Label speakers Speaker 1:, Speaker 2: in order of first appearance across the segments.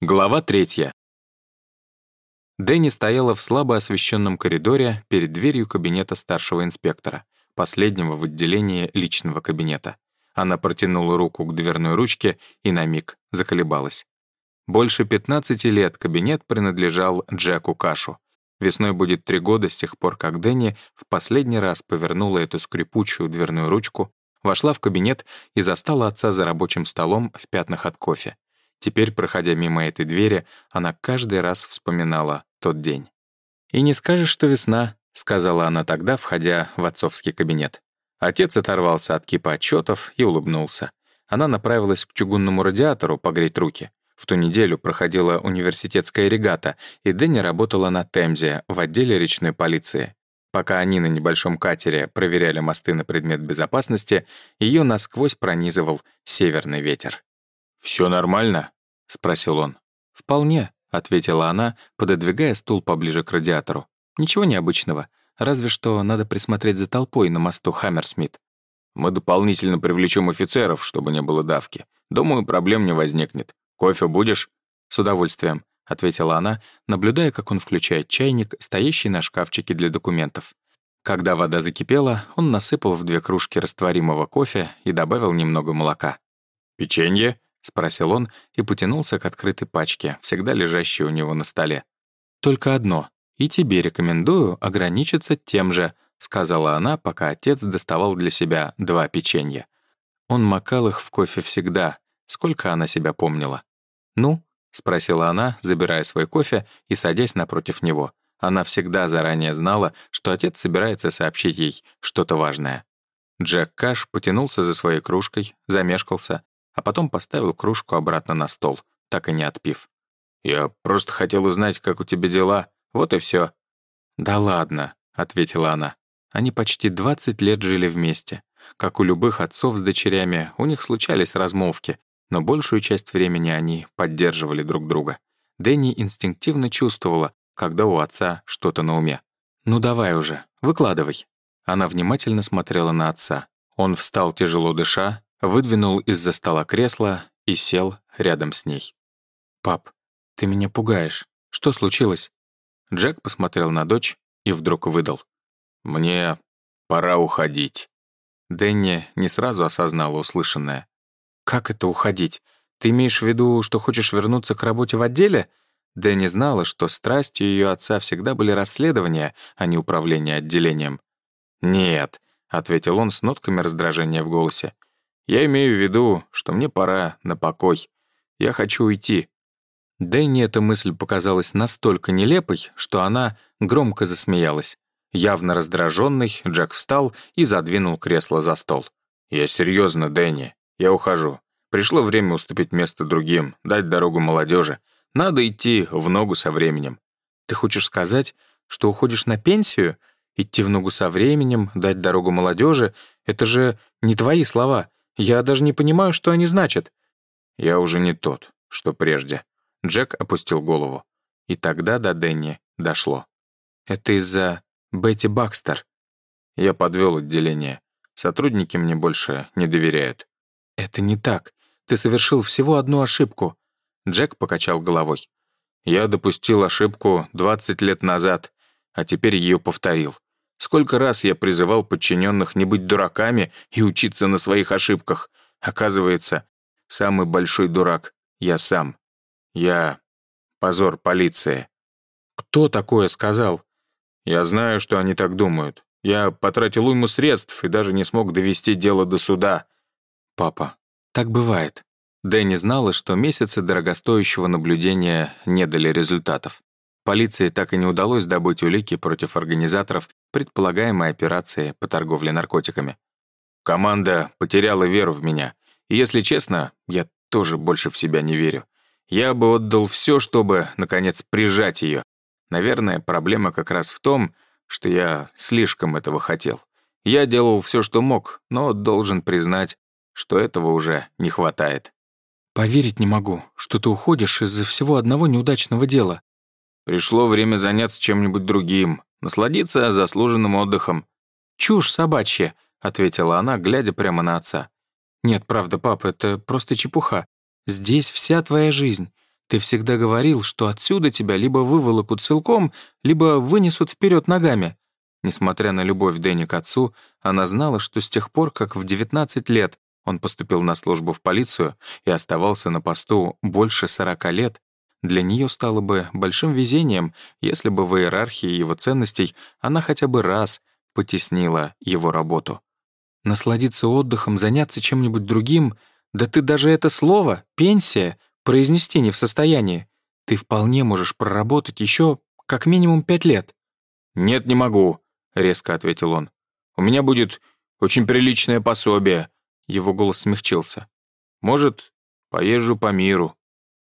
Speaker 1: Глава третья. Дэнни стояла в слабо освещенном коридоре перед дверью кабинета старшего инспектора, последнего в отделении личного кабинета. Она протянула руку к дверной ручке и на миг заколебалась. Больше 15 лет кабинет принадлежал Джеку Кашу. Весной будет три года с тех пор, как Дэнни в последний раз повернула эту скрипучую дверную ручку, вошла в кабинет и застала отца за рабочим столом в пятнах от кофе. Теперь, проходя мимо этой двери, она каждый раз вспоминала тот день. «И не скажешь, что весна», — сказала она тогда, входя в отцовский кабинет. Отец оторвался от кипа отчетов и улыбнулся. Она направилась к чугунному радиатору погреть руки. В ту неделю проходила университетская регата, и Дэнни работала на Темзе в отделе речной полиции. Пока они на небольшом катере проверяли мосты на предмет безопасности, ее насквозь пронизывал северный ветер. «Все нормально?» — спросил он. «Вполне», — ответила она, пододвигая стул поближе к радиатору. «Ничего необычного, разве что надо присмотреть за толпой на мосту Хаммерсмит». «Мы дополнительно привлечем офицеров, чтобы не было давки. Думаю, проблем не возникнет. Кофе будешь?» «С удовольствием», — ответила она, наблюдая, как он включает чайник, стоящий на шкафчике для документов. Когда вода закипела, он насыпал в две кружки растворимого кофе и добавил немного молока. «Печенье?» — спросил он и потянулся к открытой пачке, всегда лежащей у него на столе. «Только одно. И тебе рекомендую ограничиться тем же», — сказала она, пока отец доставал для себя два печенья. Он макал их в кофе всегда, сколько она себя помнила. «Ну?» — спросила она, забирая свой кофе и садясь напротив него. Она всегда заранее знала, что отец собирается сообщить ей что-то важное. Джек Каш потянулся за своей кружкой, замешкался, а потом поставил кружку обратно на стол, так и не отпив. «Я просто хотел узнать, как у тебя дела. Вот и все. «Да ладно», — ответила она. Они почти 20 лет жили вместе. Как у любых отцов с дочерями, у них случались размолвки, но большую часть времени они поддерживали друг друга. Дэнни инстинктивно чувствовала, когда у отца что-то на уме. «Ну давай уже, выкладывай». Она внимательно смотрела на отца. Он встал, тяжело дыша, выдвинул из-за стола кресло и сел рядом с ней. «Пап, ты меня пугаешь. Что случилось?» Джек посмотрел на дочь и вдруг выдал. «Мне пора уходить». Дэнни не сразу осознала услышанное. «Как это уходить? Ты имеешь в виду, что хочешь вернуться к работе в отделе?» Дэнни знала, что страстью ее отца всегда были расследования, а не управление отделением. «Нет», — ответил он с нотками раздражения в голосе. Я имею в виду, что мне пора на покой. Я хочу уйти». Дэнни эта мысль показалась настолько нелепой, что она громко засмеялась. Явно раздраженный, Джек встал и задвинул кресло за стол. «Я серьезно, Дэнни. Я ухожу. Пришло время уступить место другим, дать дорогу молодежи. Надо идти в ногу со временем». «Ты хочешь сказать, что уходишь на пенсию? Идти в ногу со временем, дать дорогу молодежи — это же не твои слова. Я даже не понимаю, что они значат». «Я уже не тот, что прежде». Джек опустил голову. И тогда до Дэнни дошло. «Это из-за Бетти Бакстер». Я подвел отделение. Сотрудники мне больше не доверяют. «Это не так. Ты совершил всего одну ошибку». Джек покачал головой. «Я допустил ошибку 20 лет назад, а теперь ее повторил. Сколько раз я призывал подчиненных не быть дураками и учиться на своих ошибках. Оказывается, самый большой дурак — я сам. Я... позор полиции. Кто такое сказал? Я знаю, что они так думают. Я потратил уйму средств и даже не смог довести дело до суда. Папа, так бывает. Дэнни знала, что месяцы дорогостоящего наблюдения не дали результатов. Полиции так и не удалось добыть улики против организаторов предполагаемой операции по торговле наркотиками. Команда потеряла веру в меня. И, если честно, я тоже больше в себя не верю. Я бы отдал все, чтобы, наконец, прижать ее. Наверное, проблема как раз в том, что я слишком этого хотел. Я делал все, что мог, но должен признать, что этого уже не хватает. «Поверить не могу, что ты уходишь из-за всего одного неудачного дела», Пришло время заняться чем-нибудь другим, насладиться заслуженным отдыхом. «Чушь собачья», — ответила она, глядя прямо на отца. «Нет, правда, папа, это просто чепуха. Здесь вся твоя жизнь. Ты всегда говорил, что отсюда тебя либо выволокут целком, либо вынесут вперед ногами. Несмотря на любовь Дэнни к отцу, она знала, что с тех пор, как в 19 лет он поступил на службу в полицию и оставался на посту больше 40 лет, для нее стало бы большим везением, если бы в иерархии его ценностей она хотя бы раз потеснила его работу. Насладиться отдыхом, заняться чем-нибудь другим, да ты даже это слово, пенсия, произнести не в состоянии. Ты вполне можешь проработать еще как минимум пять лет.
Speaker 2: «Нет, не могу», — резко ответил он. «У меня будет очень приличное пособие». Его голос смягчился. «Может, поезжу по миру».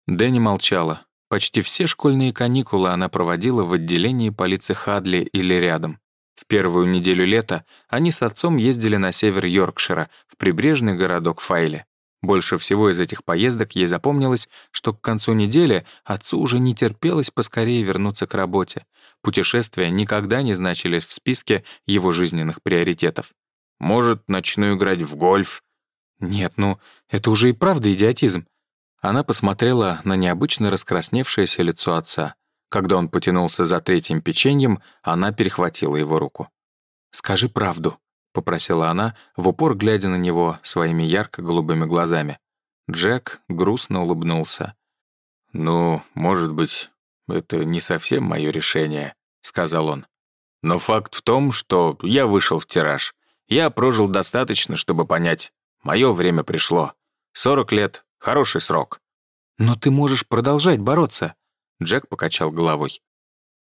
Speaker 1: Дэнни молчала. Почти все школьные каникулы она проводила в отделении полиции Хадли или рядом. В первую неделю лета они с отцом ездили на север Йоркшира, в прибрежный городок Файле. Больше всего из этих поездок ей запомнилось, что к концу недели отцу уже не терпелось поскорее вернуться к работе. Путешествия никогда не значились в списке его жизненных приоритетов.
Speaker 2: «Может, начну играть в гольф?»
Speaker 1: «Нет, ну, это уже и правда идиотизм. Она посмотрела на необычно раскрасневшееся лицо отца. Когда он потянулся за третьим печеньем, она перехватила его руку. «Скажи правду», — попросила она, в упор глядя на него своими ярко-голубыми глазами. Джек грустно улыбнулся.
Speaker 2: «Ну, может быть, это не совсем мое решение», — сказал он. «Но факт в том, что я вышел в тираж. Я прожил достаточно, чтобы понять, мое время пришло. Сорок лет Хороший срок.
Speaker 1: Но ты можешь продолжать бороться. Джек покачал головой.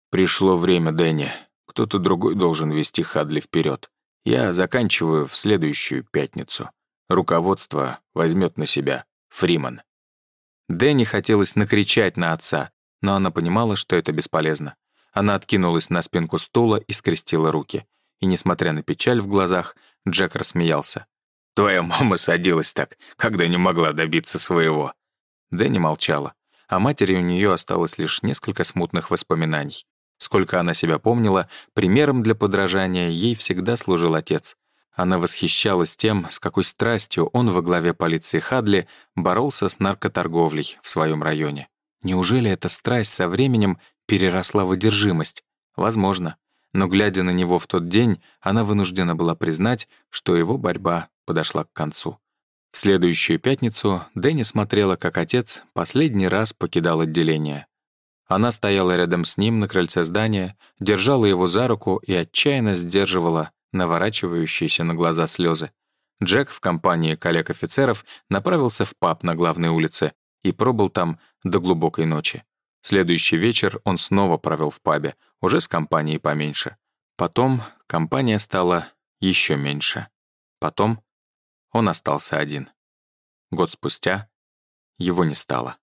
Speaker 2: Пришло время, Дэнни. Кто-то другой должен вести Хадли вперед. Я заканчиваю в следующую пятницу. Руководство возьмет на себя Фриман.
Speaker 1: Дэнни хотелось накричать на отца, но она понимала, что это бесполезно. Она откинулась на спинку стула и скрестила руки. И, несмотря на печаль в глазах, Джек рассмеялся.
Speaker 2: Твоя мама садилась так, когда не могла добиться своего».
Speaker 1: Дэнни молчала. О матери у нее осталось лишь несколько смутных воспоминаний. Сколько она себя помнила, примером для подражания ей всегда служил отец. Она восхищалась тем, с какой страстью он во главе полиции Хадли боролся с наркоторговлей в своем районе. Неужели эта страсть со временем переросла в одержимость? Возможно. Но, глядя на него в тот день, она вынуждена была признать, что его борьба подошла к концу. В следующую пятницу Дэнни смотрела, как отец последний раз покидал отделение. Она стояла рядом с ним на крыльце здания, держала его за руку и отчаянно сдерживала наворачивающиеся на глаза слезы. Джек в компании коллег-офицеров направился в паб на главной улице и пробыл там до глубокой ночи. Следующий вечер он снова провел в пабе, уже с компанией поменьше. Потом компания стала еще меньше. Потом он остался один. Год спустя его не стало.